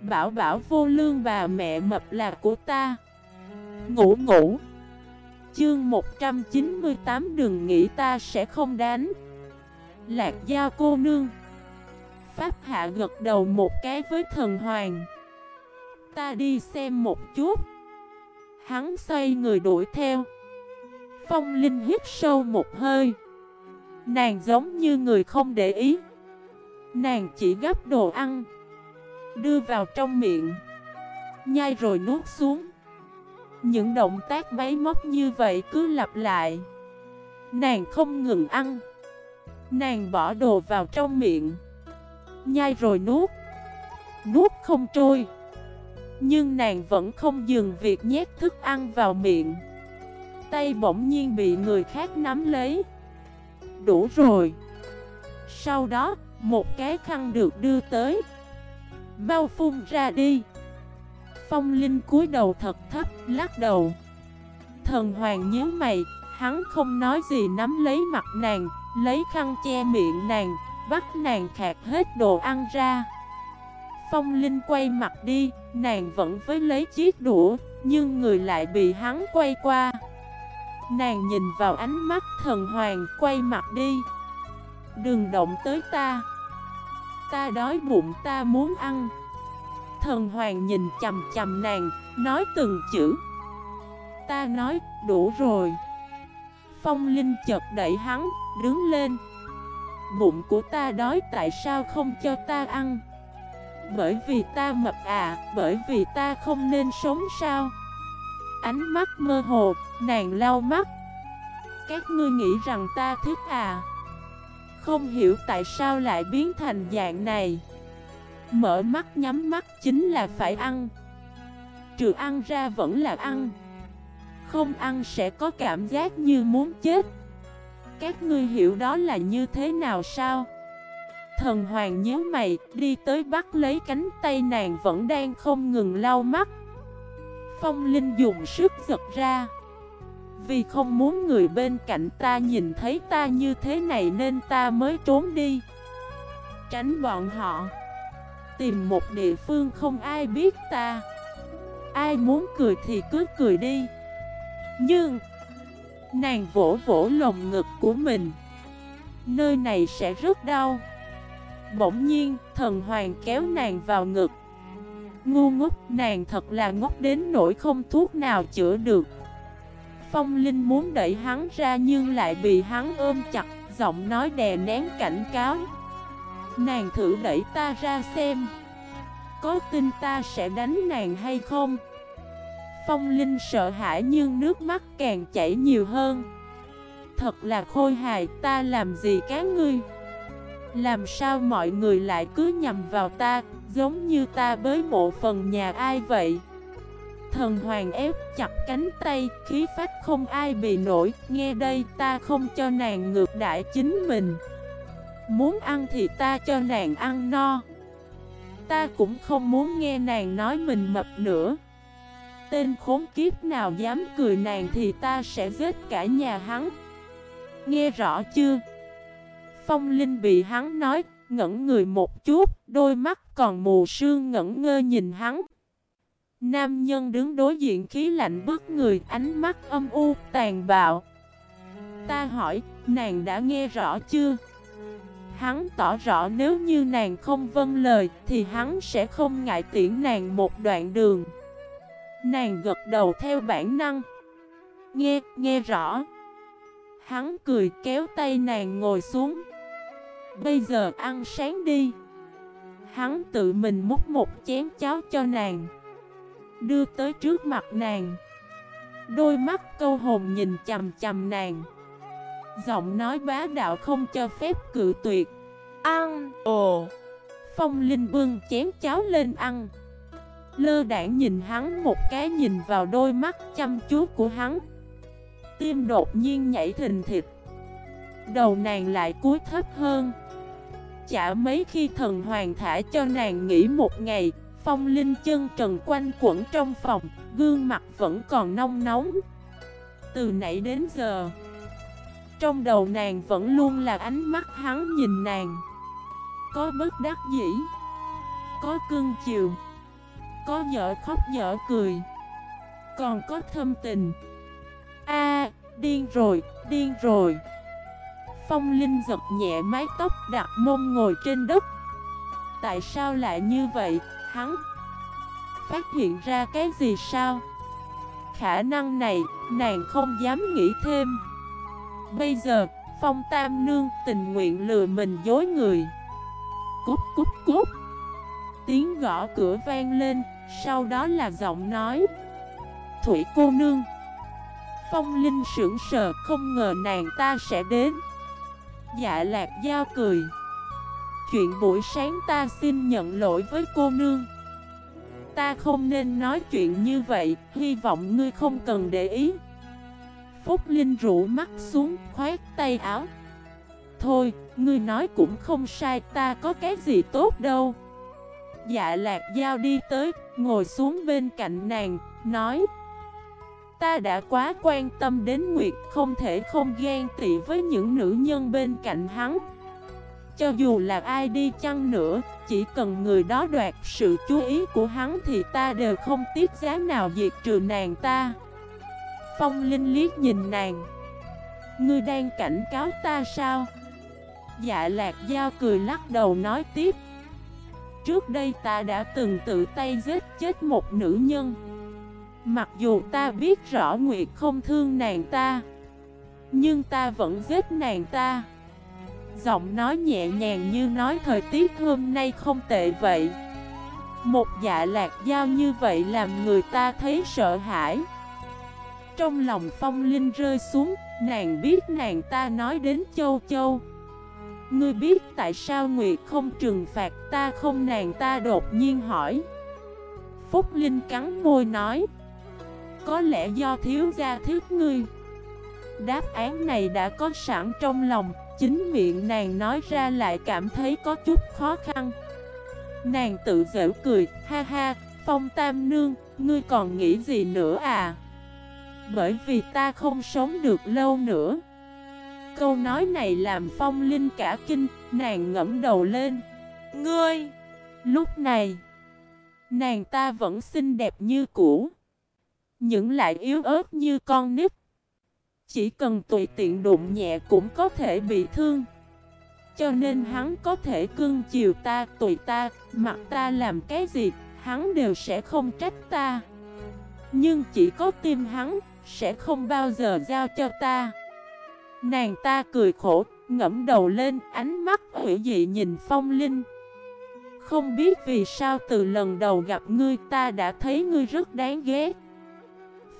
Bảo bảo vô lương bà mẹ mập là của ta. Ngủ ngủ. Chương 198 đừng nghĩ ta sẽ không đánh. Lạc gia cô nương. Pháp hạ gật đầu một cái với thần hoàng. Ta đi xem một chút. Hắn xoay người đuổi theo. Phong Linh hít sâu một hơi. Nàng giống như người không để ý. Nàng chỉ gấp đồ ăn. Đưa vào trong miệng. Nhai rồi nuốt xuống. Những động tác máy móc như vậy cứ lặp lại. Nàng không ngừng ăn. Nàng bỏ đồ vào trong miệng. Nhai rồi nuốt. Nuốt không trôi. Nhưng nàng vẫn không dừng việc nhét thức ăn vào miệng. Tay bỗng nhiên bị người khác nắm lấy. Đủ rồi. Sau đó, một cái khăn được đưa tới. Mau phun ra đi. Phong Linh cúi đầu thật thấp, lắc đầu. Thần Hoàng nhớ mày, hắn không nói gì nắm lấy mặt nàng Lấy khăn che miệng nàng, bắt nàng khạc hết đồ ăn ra. Phong Linh quay mặt đi, nàng vẫn với lấy chiếc đũa Nhưng người lại bị hắn quay qua. Nàng nhìn vào ánh mắt thần hoàng quay mặt đi. Đừng động tới ta. Ta đói bụng, ta muốn ăn. Thần hoàng nhìn chầm chầm nàng, Nói từng chữ. Ta nói, đủ rồi. Phong Linh chợt đẩy hắn, Đứng lên. Bụng của ta đói, tại sao không cho ta ăn? Bởi vì ta mập à Bởi vì ta không nên sống sao? Ánh mắt mơ hồ, Nàng lau mắt. Các ngươi nghĩ rằng ta thích à? Không hiểu tại sao lại biến thành dạng này. Mở mắt nhắm mắt chính là phải ăn. Trừ ăn ra vẫn là ăn. Không ăn sẽ có cảm giác như muốn chết. Các ngươi hiểu đó là như thế nào sao? Thần hoàng nhớ mày, Đi tới bắt lấy cánh tay nàng vẫn đang không ngừng lau mắt. Phong Linh dùng sức giật ra. Vì không muốn người bên cạnh ta nhìn thấy ta như thế này nên ta mới trốn đi. Tránh bọn họ. Tìm một địa phương không ai biết ta. Ai muốn cười thì cứ cười đi. Nhưng, Nàng vỗ vỗ lồng ngực của mình. Nơi này sẽ rất đau. Bỗng nhiên, thần hoàng kéo nàng vào ngực. Ngu ngốc, nàng thật là ngốc đến nỗi không thuốc nào chữa được. Phong Linh muốn đẩy hắn ra nhưng lại bị hắn ôm chặt, Giọng nói đè nén cảnh cáo. Nàng thử đẩy ta ra xem, Có tin ta sẽ đánh nàng hay không? Phong Linh sợ hãi nhưng nước mắt càng chảy nhiều hơn. Thật là khôi hài, ta làm gì cá ngươi? Làm sao mọi người lại cứ nhầm vào ta, Giống như ta bới mộ phần nhà ai vậy? Thần hoàng ép chặt cánh tay Khí phách không ai bị nổi. Nghe đây ta không cho nàng ngược đại chính mình. Muốn ăn thì ta cho nàng ăn no. Ta cũng không muốn nghe nàng nói mình mập nữa. Tên khốn kiếp nào dám cười nàng thì ta sẽ giết cả nhà hắn. Nghe rõ chưa? Phong Linh bị hắn nói ngẩn người một chút, đôi mắt còn mù sương ngẩn ngơ nhìn hắn. Nam nhân đứng đối diện khí lạnh bức người, ánh mắt âm u, tàn bạo. Ta hỏi, nàng đã nghe rõ chưa? Hắn tỏ rõ nếu như nàng không vâng lời, thì hắn sẽ không ngại tiễn nàng một đoạn đường. Nàng gật đầu theo bản năng. Nghe, nghe rõ. Hắn cười kéo tay nàng ngồi xuống. Bây giờ ăn sáng đi Hắn tự mình múc một chén cháo cho nàng Đưa tới trước mặt nàng. Đôi mắt câu hồn nhìn chầm chầm nàng. Giọng nói bá đạo không cho phép cự tuyệt. Ăn Ồ Phong Linh bưng chén cháo lên ăn. Lơ đảng nhìn hắn một cái nhìn vào đôi mắt chăm chú của hắn. Tim đột nhiên nhảy thình thịt Đầu nàng lại cúi thấp hơn. Chả mấy khi thần hoàng thả cho nàng nghỉ một ngày. Phong linh chân trần quanh quẩn trong phòng Gương mặt vẫn còn nông nóng. Từ nãy đến giờ Trong đầu nàng vẫn luôn là ánh mắt hắn nhìn nàng. Có bất đắc dĩ Có cưng chiều có dở khóc dở cười Còn có thâm tình. A điên rồi, điên rồi. Phong Linh giật nhẹ mái tóc đặt mông ngồi trên đất. Tại sao lại như vậy, hắn. Phát hiện ra cái gì sao? Khả năng này, nàng không dám nghĩ thêm. Bây giờ, Phong Tam Nương tình nguyện lừa mình dối người. Cút cút cút. Tiếng gõ cửa vang lên Sau đó là giọng nói. Thủy cô nương. Phong Linh sững sờ không ngờ nàng ta sẽ đến. Dạ lạc giao cười. Chuyện buổi sáng ta xin nhận lỗi với cô nương. Ta không nên nói chuyện như vậy Hy vọng ngươi không cần để ý. Phúc Linh rũ mắt xuống khoát tay áo. Thôi, ngươi nói cũng không sai ta có cái gì tốt đâu. Dạ lạc giao đi tới, ngồi xuống bên cạnh nàng, nói. Ta đã quá quan tâm đến Nguyệt không thể không ghen tị với những nữ nhân bên cạnh hắn. Cho dù là ai đi chăng nữa, chỉ cần người đó đoạt sự chú ý của hắn thì ta đều không tiếc giá nào diệt trừ nàng ta. Phong Linh liếc nhìn nàng. Ngươi đang cảnh cáo ta sao? Dạ lạc giao cười lắc đầu nói tiếp. Trước đây ta đã từng tự tay giết chết một nữ nhân. Mặc dù ta biết rõ Nguyệt không thương nàng ta Nhưng ta vẫn giết nàng ta. Giọng nói nhẹ nhàng như nói thời tiết hôm nay không tệ vậy. Một dạ lạc giao như vậy làm người ta thấy sợ hãi. Trong lòng phong linh rơi xuống, Nàng biết nàng ta nói đến châu châu. Ngươi biết tại sao Nguyệt không trừng phạt ta không? Nàng ta đột nhiên hỏi. Phúc Linh cắn môi nói. Có lẽ do thiếu gia thiết ngươi. Đáp án này đã có sẵn trong lòng Chính miệng nàng nói ra lại cảm thấy có chút khó khăn Nàng tự dễu cười Ha ha Phong Tam Nương Ngươi còn nghĩ gì nữa à Bởi vì ta không sống được lâu nữa Câu nói này làm phong linh cả kinh, nàng ngẫm đầu lên. Ngươi! Lúc này, nàng ta vẫn xinh đẹp như cũ. Những lại yếu ớt như con nít. Chỉ cần tùy tiện đụng nhẹ cũng có thể bị thương. Cho nên hắn có thể cưng chiều ta, tùy ta, mặc ta làm cái gì, hắn đều sẽ không trách ta. Nhưng chỉ có tim hắn, sẽ không bao giờ giao cho ta. Nàng ta cười khổ, ngẫm đầu lên, ánh mắt hủy dị nhìn phong linh. Không biết vì sao từ lần đầu gặp ngươi ta đã thấy ngươi rất đáng ghét.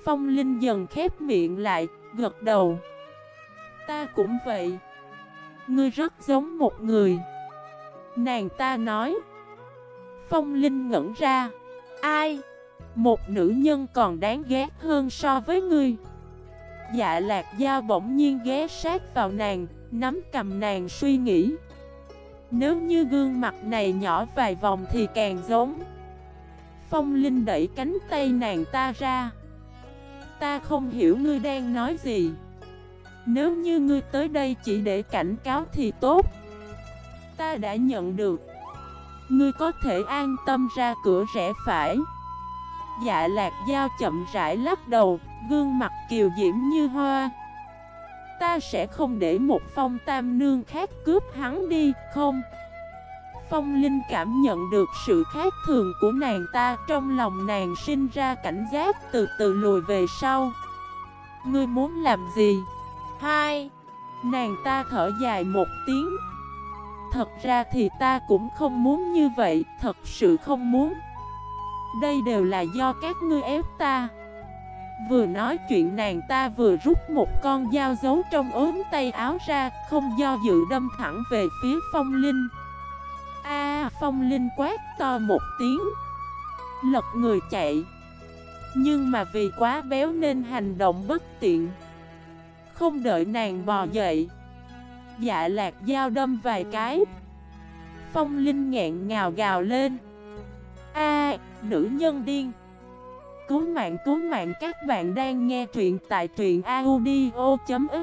Phong linh dần khép miệng lại, gật đầu. Ta cũng vậy. Ngươi rất giống một người. Nàng ta nói. Phong linh ngẩn ra. Ai? Một nữ nhân còn đáng ghét hơn so với ngươi. Dạ lạc dao bỗng nhiên ghé sát vào nàng, nắm cầm nàng suy nghĩ Nếu như gương mặt này nhỏ vài vòng thì càng giống Phong Linh đẩy cánh tay nàng ta ra Ta không hiểu ngươi đang nói gì. Nếu như ngươi tới đây chỉ để cảnh cáo thì tốt. Ta đã nhận được. Ngươi có thể an tâm ra cửa rẽ phải. Dạ lạc dao chậm rãi lắc đầu Gương mặt kiều diễm như hoa. Ta sẽ không để một phong tam nương khác cướp hắn đi, không? Phong Linh cảm nhận được sự khác thường của nàng ta, Trong lòng nàng sinh ra cảnh giác từ từ lùi về sau. Ngươi muốn làm gì? Hai. Nàng ta thở dài một tiếng. Thật ra thì ta cũng không muốn như vậy, Thật sự không muốn. Đây đều là do các ngươi ép ta. Vừa nói chuyện nàng ta vừa rút một con dao giấu trong ốm tay áo ra, Không do dự đâm thẳng về phía phong linh. A phong linh quát to một tiếng. Lật người chạy. Nhưng mà vì quá béo nên hành động bất tiện. Không đợi nàng bò dậy. Dạ lạc dao đâm vài cái. Phong linh nghẹn ngào gào lên. A, nữ nhân điên. Cứu mạng cứu mạng, các bạn đang nghe truyện tại truyện audio.fif